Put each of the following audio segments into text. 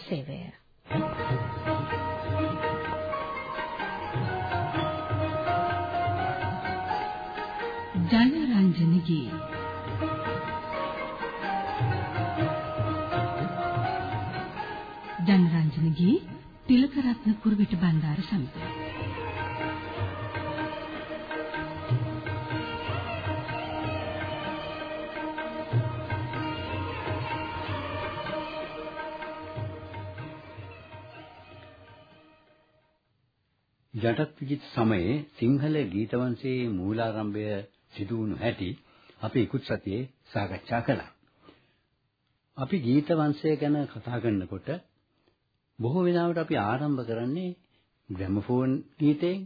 සේවය. ජනරන්ජනගේ ජනරන්ජනගේ තිලකරත්න කුරුවිට බණ්ඩාර සමඟ ජටත් විජිත් සමයේ සිංහල ගීත වංශයේ මූලාරම්භය සිදු වුණු හැටි අපි ඉක්ුත් සතියේ සාකච්ඡා කළා. අපි ගීත වංශය ගැන කතා කරනකොට බොහෝ වෙලාවට අපි ආරම්භ කරන්නේ ග්‍රැමෆෝන් ගීතයෙන්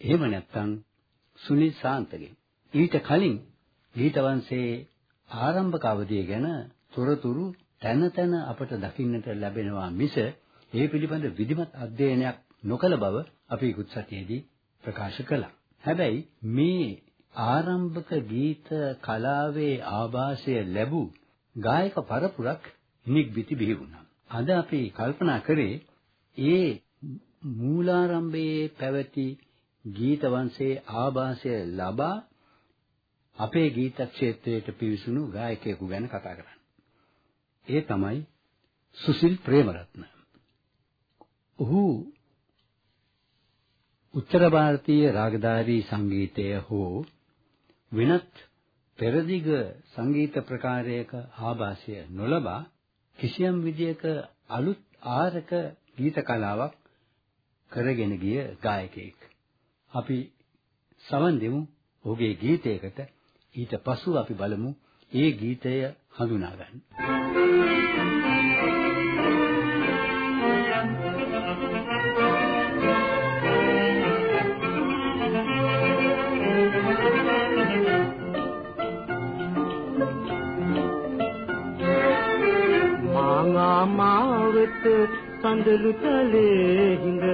එහෙම නැත්නම් සුනිල් ශාන්තගෙන්. ඊට කලින් ගීත වංශයේ ආරම්භක අවධිය ගැන තොරතුරු තැන තැන අපට දකින්නට ලැබෙනවා මිස ඒ පිළිබඳ විධිමත් අධ්‍යයනයක් නොකළ බව අපි ඉක්ුත් සතියේදී ප්‍රකාශ කළා. හැබැයි මේ ආරම්භක ගීත කලාවේ ආభాසය ලැබූ ගායක පරපුරක් නිග්බිති බිහි වුණා. අද අපි කල්පනා කරේ ඒ මූලාරම්භයේ පැවති ගීත වංශයේ ආభాසය ලබා අපේ ගීත ක්ෂේත්‍රයට පිවිසුණු ගායකයෙකු ගැන කතා කරන්න. ඒ තමයි සුසිල් ප්‍රේමරත්න. ඔහු උත්තර ಭಾರತೀಯ රාගධාරී සංගීතය හෝ වෙනත් පෙරදිග සංගීත ප්‍රකාරයක ආభాසය නොලබා කිසියම් විදියක අලුත් ආරක ගීත කලාවක් කරගෙන ගිය ගායකයෙක්. අපි සවන් දෙමු ඔහුගේ ගීතයකට ඊට පසු අපි බලමු ඒ ගීතය හඳුනා ගන්න. මාමාවත සඳලු තලේ හිඳ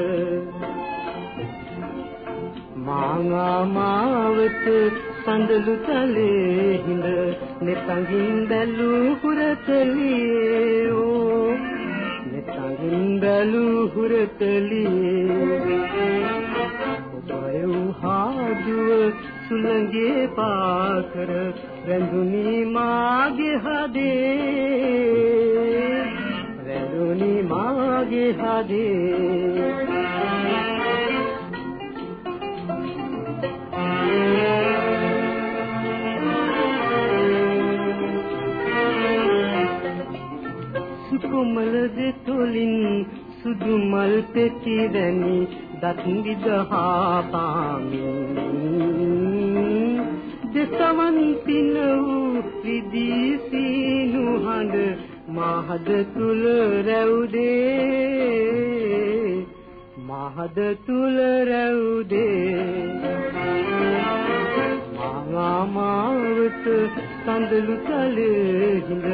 මාමාවත සඳලු තලේ හිඳ neතඟින් බැලු හුරතලියේ ඕ neතඟින් බැලු හුරතලියේ ඔබය උහාදුව සුළඟේ පාකර රැඳුනි මාගේ හදේ. රැඳුනි මාගේ හදේ සුකුමල දෙතුලින් සුදු මල් පෙති දැනි දත් විදහා පාමින් දෙසවන් පින වූ විදී සීනු හඬ මහද තුල රැවුදේ මහද තුල රැවුදේ. මාමාවත සඳලු තලේ හිඳ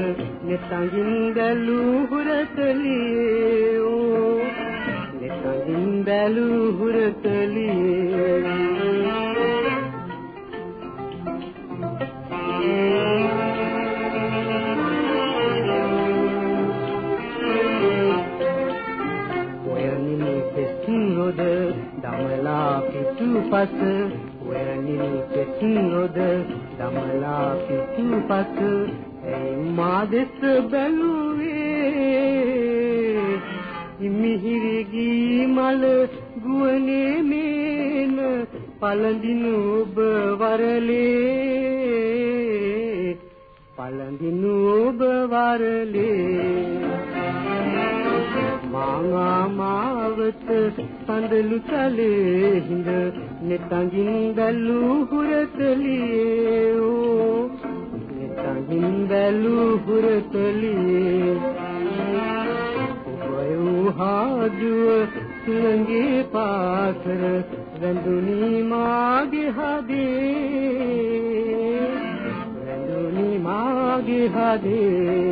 neතඟින් බැලු හුරතලියේ ඕ neතඟින් බැලු හුරතලියේ. පිටුපස ඔයනින් පෙත්නොද දමලා පිටුපස ඇයි මා දෙස බැලුවේ මිහිරිගී මල ගුවනේ මේන පළඳිනු ඔබ වරලේ. පළඳිනු ඔබ වරලේ. මාමාවත සඳලු තලේ හිඳ neතඟින් බැලු හුරතලියේ ඕ neතඟින් බැලු හුරතලියේ ඔබ උහාදුව සුළඟේ පාසර රැඳුනි මාගේ හදේ. රැඳුනි මාගේ හදේ.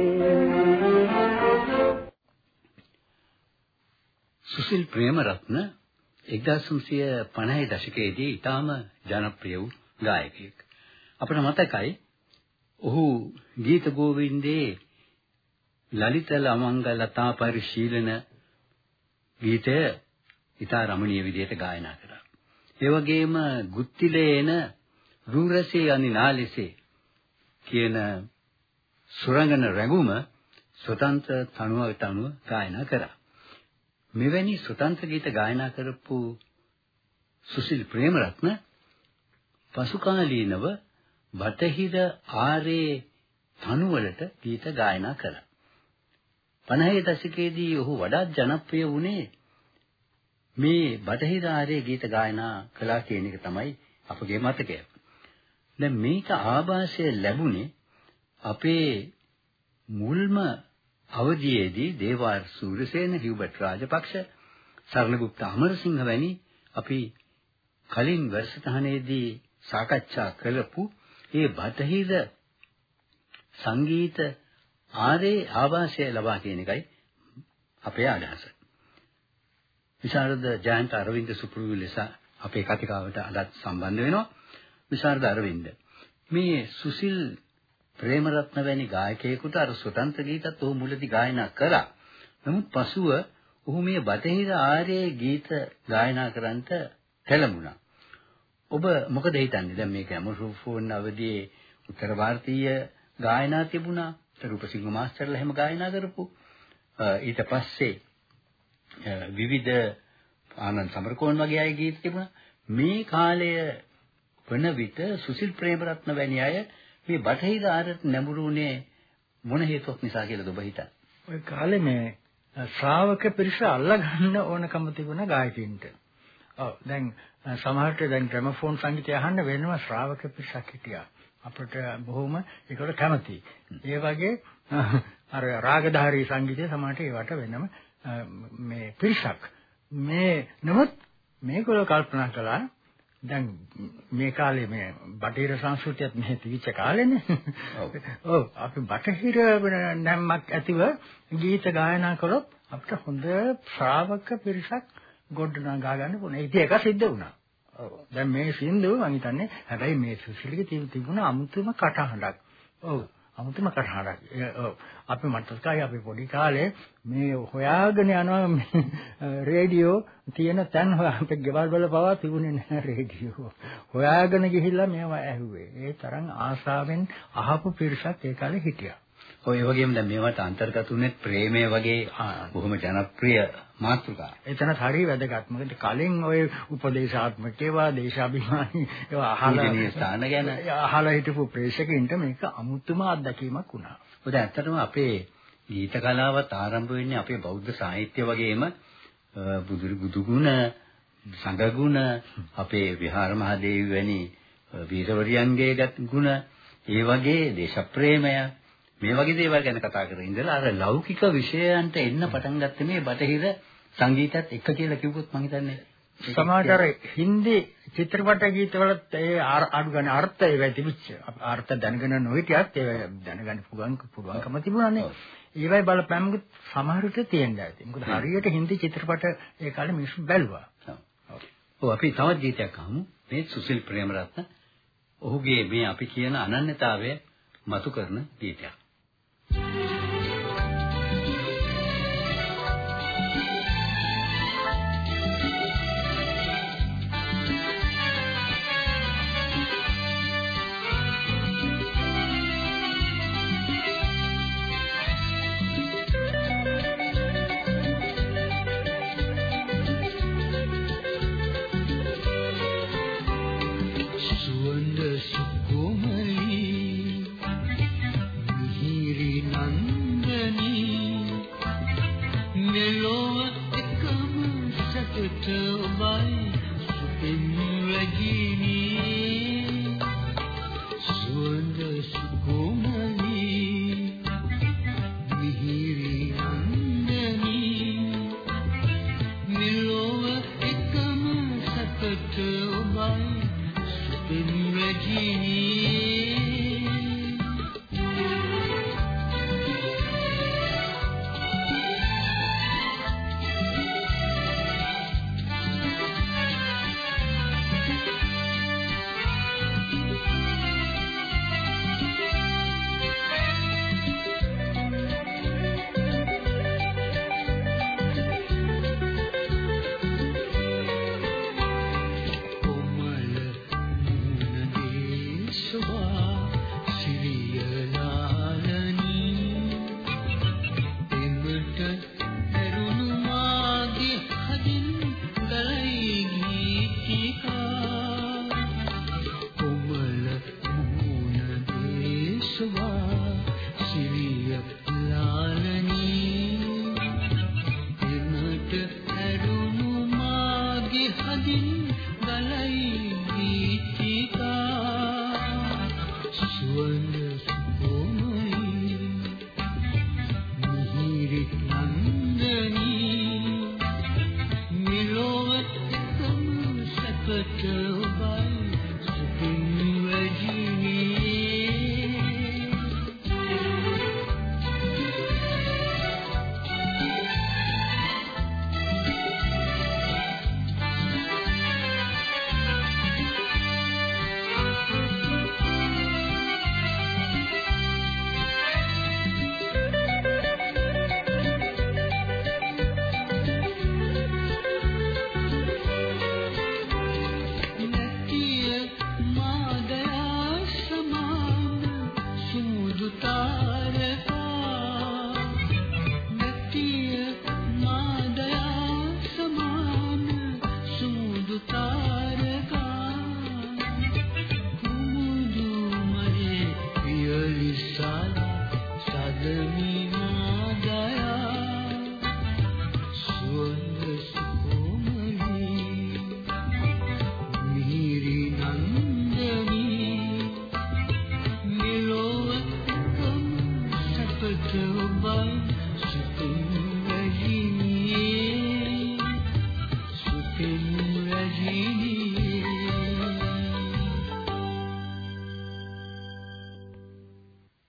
සුසිල් ප්‍රේමරත්න 1950 දශකයේදී ඊටාම ජනප්‍රිය වූ ගායකයෙක්. අපට මතකයි ඔහු ගීත ගෝවින්දේ ලලිත ලමංග ලතා පරිශීලන ගීතය ඉතා රමණීය විදිහට ගායනා කරා. ඒ වගේම ගුත්තිලේන රූරසේ යනි නාලෙසේ කියන සුරංගන රැඟුම ස්වතන්ත්‍ර තනුවට අනුව ගායනා කරා. මෙවැනි ස්වතන්ත්‍ර ගීත ගායනා කරපු සුසිල් ප්‍රේමරත්න පසුකාලීනව බටහිර ආරේ තනුවලට ගීත ගායනා කළා. 50 දශකයේදී ඔහු වඩාත් ජනප්‍රිය වුණේ මේ බටහිර ආරේ ගීත ගායනා කළා කියන එක තමයි අපගේ මතකය. දැන් මේක ආభాෂය ලැබුණේ අපේ මුල්ම අවධියේදී දේවාර් සූරසේන හියුබර්ට් රාජපක්ෂ සරණගුප්ත අමරසිංහ වැනි අපි කලින් වැඩසටහනේදී සාකච්ඡා කළපු ඒ බටහිර සංගීත ආරේ ආවාසය ලබා කියන එකයි අපේ අදහස. විශාරද ජයන්ත අරවින්ද සුපුරුදු ලෙස අපේ කතිකාවට අදත් සම්බන්ධ වෙනවා. විශාරද අරවින්ද මේ සුසිල් ප්‍රේමරත්න වැනි ගායකයෙකුට අර ස්වතන්ත්‍ර ගීතත් ඔහු මුලදී ගායනා කළා. නමුත් පසුව ඔහු මේ බටහිර ආර්ය ගීත ගායනා කරන්නට පෙළඹුණා. ඔබ මොකද හිතන්නේ? දැන් මේක ඇමරූෆෝන් අවදියේ උත්තර ಭಾರತೀಯ ගායනා තිබුණා. රූපසිංහ මාස්ටර්ලා එහෙම ගායනා කරපු. ඊට පස්සේ විවිධ ආනන්ද සමරකෝන් වගේ අය ගීත තිබුණා. මේ කාලය වන විට සුසිල් ප්‍රේමරත්න වැනි අය මේ බටහිර ආරට නැඹුරුනේ මොන හේතුවක් නිසා කියලාද ඔබ හිතන්නේ? ওই කාලේ මේ ශ්‍රාවක පිරිස අල්ලගන්න ඕනකම තිබුණ ගායකින්ට. ඔව් දැන් සමහරට දැන් ග්‍රැමෆෝන් සංගීතය අහන්න වෙනම ශ්‍රාවක පිරිසක් හිටියා. අපිට බොහොම ඒකට කැමතියි. ඒ වගේ අර රාගධාරී සංගීතය සමහරට ඒවට වෙනම මේ පිරිසක්. මේ නමුත් මේගොල්ලෝ කල්පනා කළා දැන් මේ කාලේ මේ බටහිර සංස්කෘතියත් මෙහෙ තිබිච්ච කාලෙනේ. ඔව්. අපි බටහිර නැම්මක් ඇතිව ගීත ගායනා කළොත් අපිට හොඳ ශ්‍රාවක පිරිසක් ගොඩනගා ගන්න පුළුවන්. ඒක එක සිද්ධ වුණා. ඔව්. දැන් මේ සින්දුව මම හිතන්නේ හැබැයි මේ සුසිලිගේ තිබුණ අමුතුම කටහඬක්. ඔව්. අමුතුම කටහඬක්. ඔව්. අපි මතකයි අපි පොඩි කාලේ මේ හොයාගෙන යනවා රේඩියෝ තියෙන තැන් අපේ ගෙවල් වල පවා තිබුණේ නැහැ රේඩියෝ. හොයාගෙන ගිහිල්ලා මේවා ඇහුවේ. ඒ තරම් ආසාවෙන් අහපු පිරිසක් ඒ කාලේ හිටියා. ඔය වගේම දැන් මේවට අන්තර්ගත වුනේ ප්‍රේමය වගේ බොහොම ජනප්‍රිය මාතෘකා. එතනත් හරිය වැදගත්. මොකද කලින් ඔය උපදේශාත්මක ඒවා දේශාභිමානී ඒවා අහලා ස්ථාන ගැන අහලා හිටපු ප්‍රේක්ෂකින්ට මේක අමුතුම අත්දැකීමක් වුණා. මොකද ඇත්තටම අපේ ගීත කලාවත් ආරම්භ වෙන්නේ අපේ බෞද්ධ සාහිත්‍ය වගේම බුදු බුදුගුණ සංඝගුණ අපේ විහාර මහදේවි වැනි වීරවරියන්ගේ ගුණ ඒ වගේ දේශප්‍රේමය මේ වගේ දේවල් ගැන කතා කරගෙන ඉඳලා අර ලෞකික විෂයයන්ට එන්න පටන් ගත්තේ මේ බටහිර සංගීතයත් එක්ක කියලා කිව්වොත් මම හිතන්නේ සමහර හින්දි චිත්‍රපට ගීතවලත් ඒ ගන්න අර්ථය වැතිවිච්ච අර්ථ දැනගෙන නොහිටියත් ඒ දැනගන්න පුළුවන් පුළුවන්කම තිබුණානේ. ඒවයි බලපෑමකුත් සමහර විට තියෙන්න ඇති. මොකද හරියට හින්දි චිත්‍රපට ඒ කාලේ මිනිස්සු බැලුවා. ඔව් අපි තවත් ගීතයක් අහමු. මේ සුසිල් ප්‍රේමරත්න ඔහුගේ මේ අපි කියන අනන්‍යතාවය මතු කරන ගීතයක්.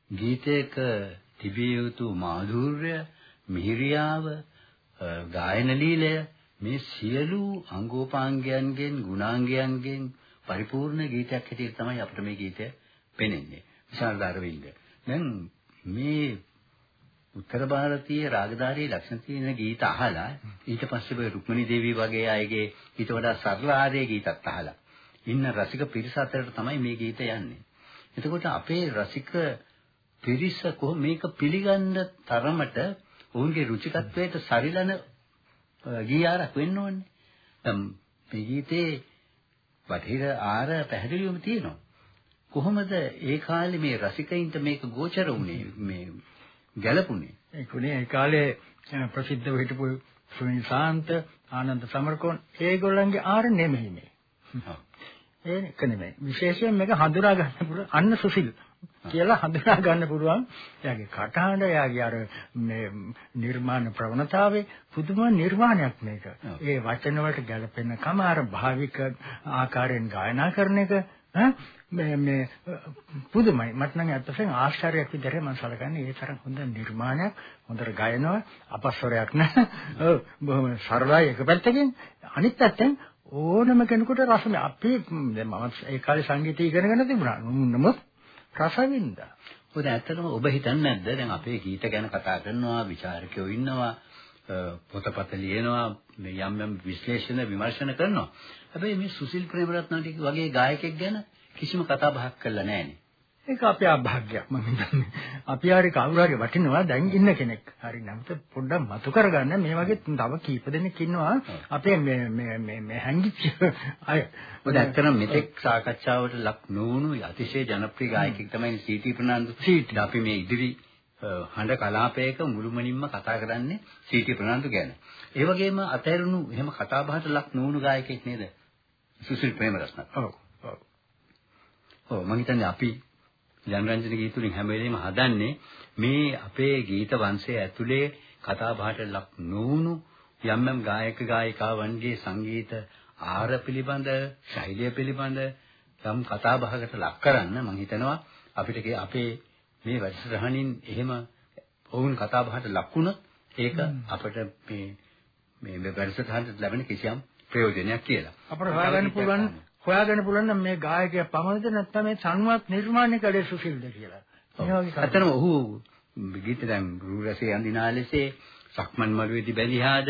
ගීතයක තිබිය යුතු මාධුර්ය, මිහිරියාව, අ, ගායන ලීලය මේ සියලු අංගෝපාංගයන්ගෙන් ගුණාංගයන්ගෙන් පරිපූර්ණ ගීතයක් හැටියට තමයි අපිට මේ ගීතය පෙනෙන්නේ. විශාල දරවින්ද. දැන් මේ උත්තර ಭಾರತೀಯ රාගධාරී ලක්ෂණ තියෙන ගීත අහලා ඊට පස්සේ ඔය රුක්මනී දේවී වගේ අයගේ ඊට වඩා සරල ආරේ ගීතත් අහලා ඉන්න රසික පිරිස අතරට තමයි මේ ගීත යන්නේ. එතකොට අපේ රසික පිරිස කොහොම මේක පිළිගන්න තරමට ඔවුන්ගේ රුචිකත්වයට සරිලන ගීයාරක් වෙන්න ඕනේ. දැන් මේ ගීතේ බටහිර ආර පැහැදිලිවම තියෙනවා. කොහොමද ඒ කාලේ මේ රසිකයින්ට මේක ගෝචර වුණේ මේ ගැළපුණේ? ඒ කුණේ ඒ කාලේ ප්‍රසිද්ධව හිටපු සුනිල් ශාන්ත ආනන්ද සමරකෝන් ඒගොල්ලන්ගේ ආර නෙමෙයි මේ. ඒක නෙමෙයි. විශේෂයෙන් මේක හඳුනා ගන්න පුළුවන් අන්න සුසිල් කියලා හඳුනා ගන්න පුළුවන්. එයාගේ කටහඬ, එයාගේ අර මේ නිර්මාණ ප්‍රවණතාවේ පුදුම නිර්මාණයක් මේක. ඒ වචන වලට ගැලපෙන කම අර භාවික ආකාරයෙන් ගායනා කරන එක මේ මේ පුදුමයි. මට නම් අත්‍යවශ්‍යම ආශ්චර්යයක් විදිහට මම සලකන්නේ ඒ තරම් හොඳ නිර්මාණයක්, හොඳට ගයනවා, අපස්වරයක් නැහැ. ඔව් බොහොම සරලයි එක පැත්තකින්. අනිත් පැත්තෙන් ඕනම කෙනෙකුට රස මේ අපි දැන් මම ඒ කාලේ සංගීතය ඉගෙනගෙන තිබුණා. නමුත් රස වින්දා. මොකද ඇත්තටම ඔබ හිතන්නේ නැද්ද දැන් අපේ ගීත ගැන කතා කරනවා ਵਿਚාරකයෝ ඉන්නවා පොතපත ලියනවා මේ යම් යම් විශ්ලේෂණ විමර්ශන කරනවා හැබැයි මේ සුසිල් ප්‍රේමරත්න වගේ ගායකයෙක් ගැන කිසිම කතා බහක් කරලා නැහැනේ ඒක අපේ අභාග්‍යයක් මම හිතන්නේ. අපි හරි කවුරු හරි වටිනවා දැන් ඉන්න කෙනෙක්. හරි නැවත පොඩ්ඩක් මතු කරගන්න මේ වගේ තව කීප දෙනෙක් ඉන්නවා අපේ මේ මේ මේ මේ හැංගිච්ච අය. මොකද ඇත්තටම මෙතෙක් සාකච්ඡාවට ලක් නොවුණු අතිශය ජනප්‍රිය ගායකයෙක් තමයි සීටි ප්‍රනාන්දු. සීටි අපි මේ ඉදිරි හඬ කලාපයක මුළුමනින්ම කතා කරන්නේ සීටි ප්‍රනාන්දු ගැන. ඒ වගේම අතහැරුණු එහෙම කතා බහට ලක් නොවුණු ගායකයෙක් නේද? සුසිල් ප්‍රේමරත්න. ඔව් ඔව්. මම හිතන්නේ අපි ජනරන්ජන ගීත වලින් හැම වෙලෙම හදන්නේ මේ අපේ ගීත වංශය ඇතුලේ කතා බහට ලක් නොවුණු යම් යම් ගායක ගායිකාවන්ගේ සංගීත ආර පිළිබඳ ශෛලිය පිළිබඳ යම් කතා බහකට ලක් කරන්න මම හිතනවා අපිට අපේ මේ වැඩසටහනින් එහෙම ඔවුන් කතා බහට ලක් වුණොත් ඒක අපිට මේ මේ වැඩසටහනට ලැබෙන කිසියම් ප්‍රයෝජනයක් කියලා. අපට හොයාගන්න පුළුවන් හොයාගන්න පුළුවන් නම් මේ ගායකයා පමණද නැත්නම් මේ සංවත් නිර්මාණය කළේ සුසිල්ද කියලා. මේ වගේ කතා. ඇත්තටම ඔහු ගීත දැන් රූරසේ අඳිනාලෙසේ සක්මන් මළුවේදී බැලිහාද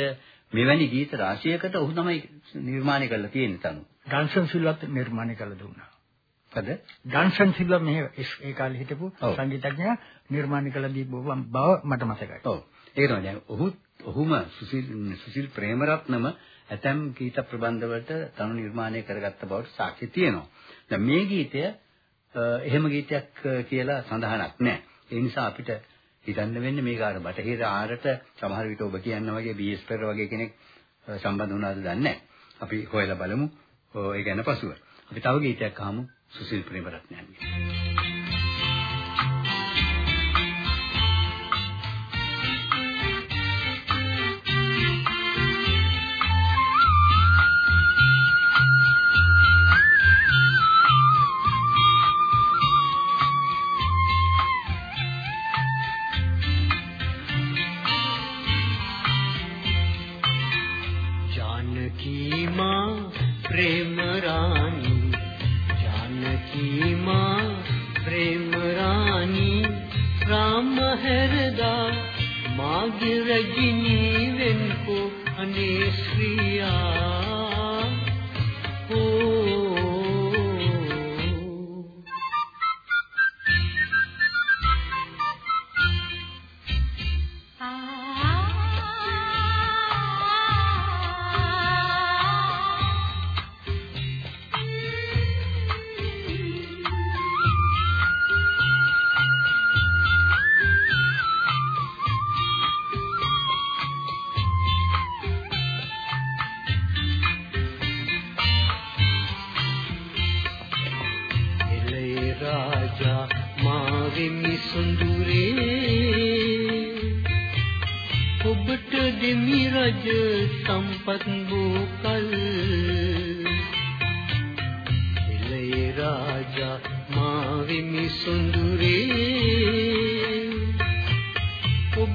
මෙවැනි ගීත රාශියකට ඔහු තමයි නිර්මාණය කරලා තියෙන්නේ තනු. ඩන්සන් සිල්වත් නිර්මාණය කළ දුන්නා. මොකද? ඩන්සන් සිල්වා මේ ඒ කාලේ හිටපු. සංගීතඥයා නිර්මාණය කළ දීපු බව මට මතකයි. ඔව්. ඒක තමයි දැන් ඔහු ඔහුම සුසිල් සුසිල් ප්‍රේමරත්නම ඇතම් ගීත ප්‍රබන්ධ වලට තනු නිර්මාණය කරගත්ත බවට සාක්ෂි තියෙනවා. දැන් මේ ගීතය එහෙම ගීතයක් කියලා සඳහනක් නැහැ. ඒ නිසා අපිට හිතන්න වෙන්නේ මේක අර බටහිර ආරට සමහර විට ඔබ කියනා වගේ බීඑස් පෙර වගේ කෙනෙක් සම්බන්ධ වුණාද දන්නේ නැහැ. අපි හොයලා බලමු ඔය ගැන පසුව. අපි තව ගීතයක් අහමු සුසිල් ප්‍රේමරත්නයන්ගේ.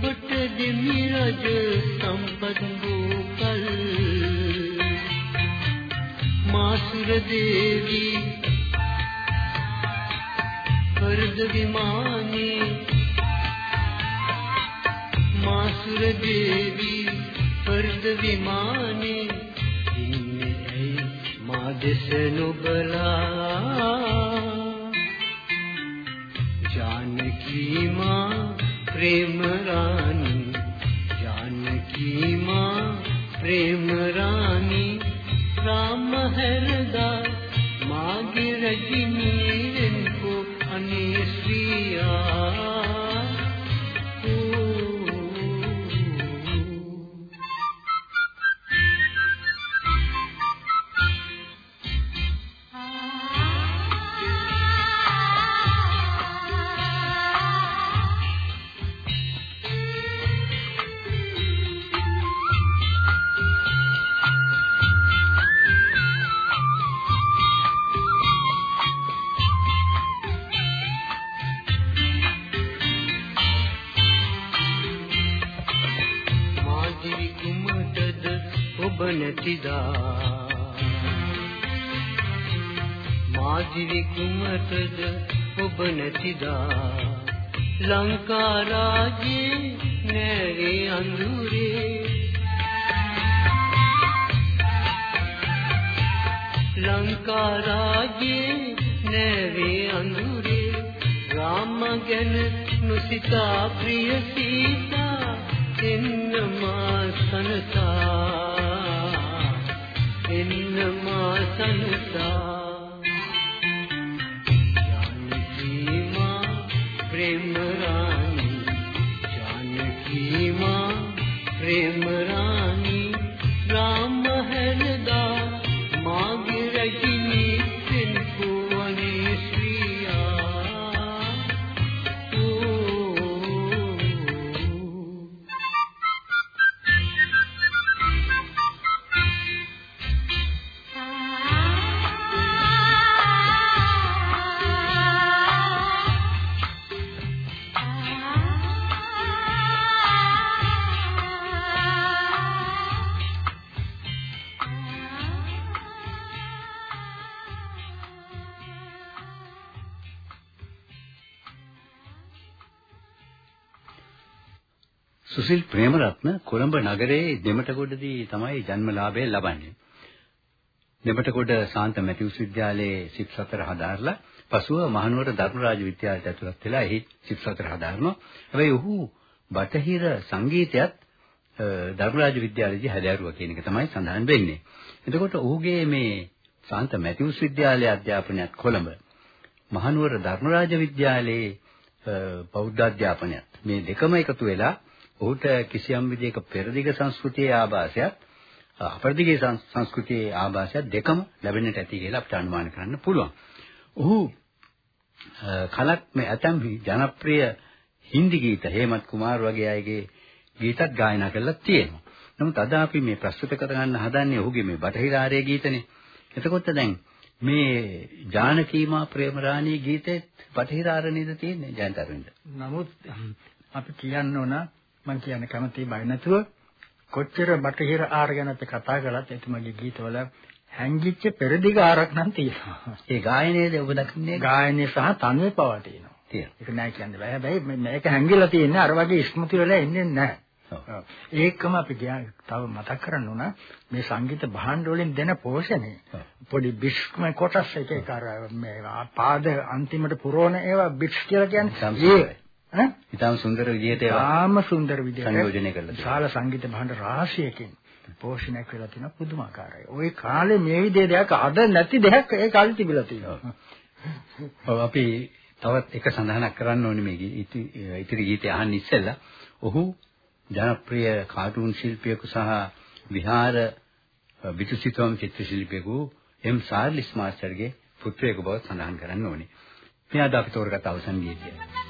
කොට දෙමි රජ සම්පදු කල් මාසුර දේවී වරද විමානේ. මාසුර දේවී වරද විමානේ. ඉන්නේ ඇයි මා දෙස නුබලා ජානකී මා પ્રેમ રાની જાનકી માં પ્રેમ રાની રામ હરદા માગે રજની કો અને શ્રી මාදිවි කුමටද ඔබ නැතිදා? ලංකා රාජ්‍යේ නැරේ අඳුරේ. ලංකා රාජ්‍යේ නැරේ අඳුරේ. රාම ගැන නොසිතා ප්‍රිය සීතා එන්න මා සනසා. එන්න මා සනසා. සුසිල් ප්‍රේමරත්න කොළඹ නගරයේ දෙමටගොඩදී තමයි ජන්මලාභය ලබන්නේ. දෙමටගොඩ සාන්ත මැතිව්ස් විද්‍යාලයේ සිත් සතර හදාarලා පසුව මහනුවර ධර්මරාජ විද්‍යාලයට ඇතුළත් වෙලා එහි සිත් සතර හදාarනවා. හැබැයි ඔහු බටහිර සංගීතයත් අ, ධර්මරාජ විද්‍යාලයේදී හැදෑරුවා කියන එක තමයි සඳහන් වෙන්නේ. එතකොට ඔහුගේ මේ සාන්ත මැතිව්ස් විද්‍යාලයේ අධ්‍යාපනයත් කොළඹ මහනුවර ධර්මරාජ විද්‍යාලයේ අ, බෞද්ධ අධ්‍යාපනයත් මේ දෙකම එකතු වෙලා ඔහුට කිසියම් විදිහක පෙරදිග සංස්කෘතියේ ආభాසයක් අපරදිගේ සංස්කෘතියේ ආభాසයක් දෙකම ලැබෙන්නට ඇති කියලා අපිට අනුමාන කරන්න පුළුවන්. ඔහු කලක් මේ ඇතම් ජනප්‍රිය හින්දි ගීත හේමත් කුමාර් වගේ අයගේ ගීතත් ගායනා කරලා තියෙනවා. නමුත් අද අපි මේ ප්‍රස්තුත කරගන්න හදන්නේ ඔහුගේ මේ බටහිර ආර්ය ගීතනේ. එතකොට දැන් මේ ජානකීමා ප්‍රේමරාණී ගීතේ බටහිර ආර්ය නේද තියෙන්නේ ජයන්ත අරවින්ද. නමුත් අපි කියන්න ඕන මම කියන්නේ කැමති බය නැතුව කොච්චර බටහිර ආර ගැන අපි කතා කළත් එතුමගේ ගීතවල හැංගිච්ච පෙරදිග ආරක් නම් තියෙනවා. ඒ ගායනයේද ඔබ දකින්නේ ගායනය සහ තනුවේ පවා තියෙනවා. තියෙනවා. ඒක නෑ කියන්න බෑ. හැබැයි මේක හැංගිලා තියෙන්නේ අර වගේ ස්මෘති වල එන්නේ නැහැ. ඒකම අපි තව මතක් කරන්න ඕන මේ සංගීත භාණ්ඩ වලින් දෙන පෝෂණය පොඩි බිස්ක්ම කොටස් එක අර මේ පාද අන්තිමට පුරවන ඒවා බිට්ස් කියලා කියන්නේ ඒ ඉතාම සුන්දර විදිහට ආම සුන්දර විදිහට සංයෝජනය කරලා විශාල සංගීත භාණ්ඩ රාශියකින් පෝෂණය කරලා තියෙන පුදුමාකාරයි. ওই කාලේ මේ විදිහේ දෙයක් අද නැති දෙයක් ඒ කාලේ තිබිලා තියෙනවා. ඔව් අපි තවත් එක සඳහනක් කරන්න ඕනේ මේ ඉතිරි ගීතය අහන්න ඉස්සෙල්ලා ඔහු ජනප්‍රිය කාටුන් ශිල්පියෙකු සහ විහාර විතුසිතවම් චිත්‍ර ශිල්පියෙකු එම් සාර්ලිස් මාස්ටර්ගේ පුත්‍රයෙකු බව සඳහන් කරන්න ඕනේ. මේ අද අපි තෝරගත් අවසන් ගීතය.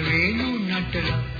රේණු නටලා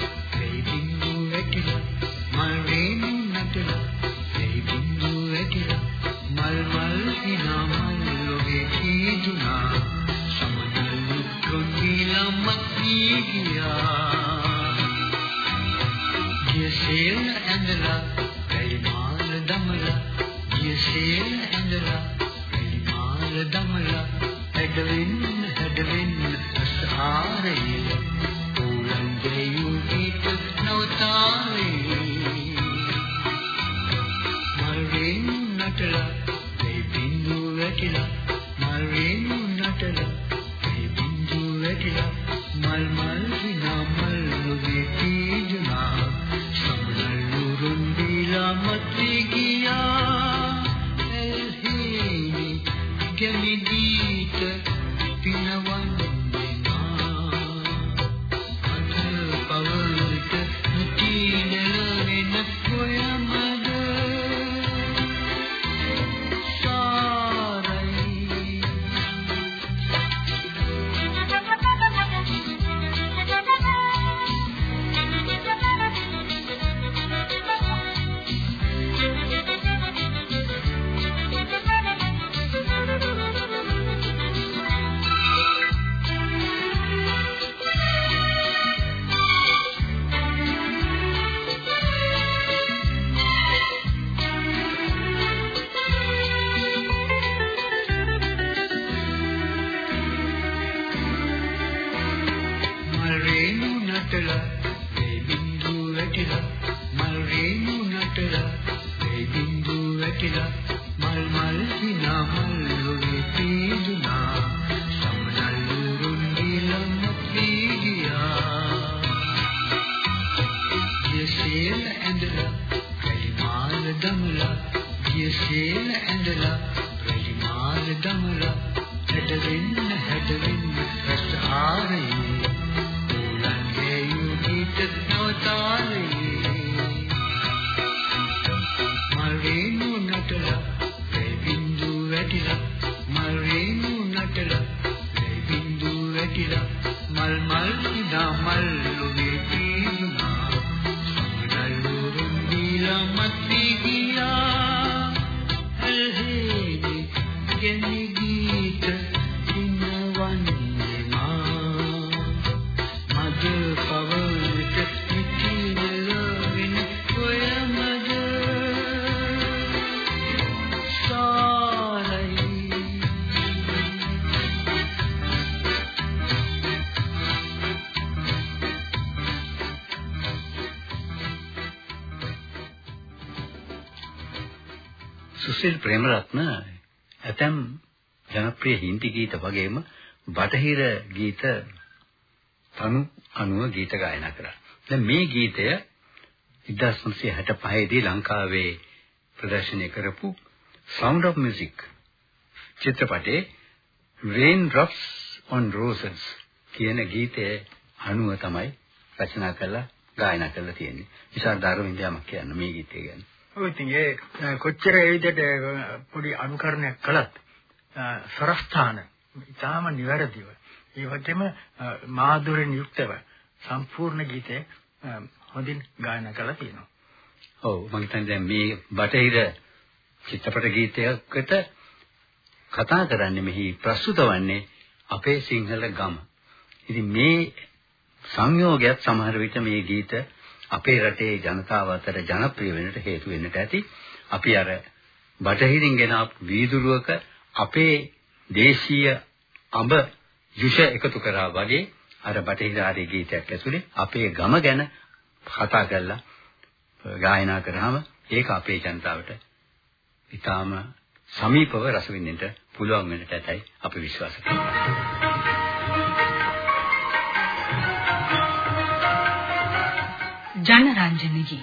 ප්‍රේමරත්න ඇතම් ජනප්‍රිය හින්දි ගීත වගේම බටහිර ගීත තනු අනුව ගීත ගායනා කරා. දැන් මේ ගීතය 1965 දී ලංකාවේ ප්‍රදර්ශනය කරපු Sound of Music චිත්‍රපටයේ Raindrops on Roses කියන ගීතය අනුව තමයි රචනා කරලා ගායනා කරලා තියෙන්නේ. විශාල ධර්මවින්දයාමක් කියන්න මේ ගීතය ගැන. ඔව් ඉතින් ඒ කොච්චර ඒ විදිහට පොඩි අනුකරණයක් කළත් සරස්ථාන ඉතාම නිවැරදිව ඒ වගේම මාధుර්යෙන් යුක්තව සම්පූර්ණ ගීතය හොඳින් ගායනා කරලා තියෙනවා. ඔව් මම හිතන්නේ දැන් මේ බටහිර චිත්‍රපට ගීතයකට කතා කරන්නේ මෙහි ප්‍රස්තුත වන්නේ අපේ සිංහල ගම. ඉතින් මේ සංයෝගයත් සමහර විට මේ ගීත අපේ රටේ ජනතාව අතර ජනප්‍රිය වෙන්නට හේතු වෙන්නට ඇති. අපි අර බටහිරින් ගෙන වීදුරුවක අපේ දේශීය අඹ යුෂ එකතු කරා වගේ අර බටහිර ආදී ගීතයක් ඇතුලේ අපේ ගම ගැන කතා කරලා ගායනා කරාම ඒක අපේ ජනතාවට ඊටාම සමීපව රස විඳින්නට පුළුවන් වෙන්නට ඇතයි අපි විශ්වාස කරනවා. ජනරංජනගේ.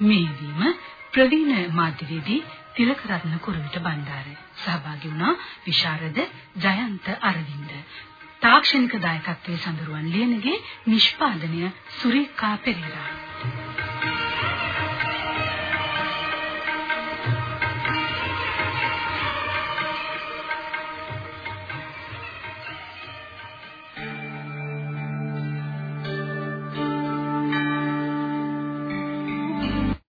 මේ වීම ප්‍රවීණ මාධ්‍යවේදී තිලකරත්න කුරුවිට බණ්ඩාර. සහභාගී වුණා විශාරද ජයන්ත අරවින්ද. තාක්ෂණික දායකත්වයේ සඳරුවන් ලියනගේ නිෂ්පාදනය සුරීකා පෙරේරා.